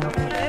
Come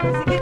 Sikika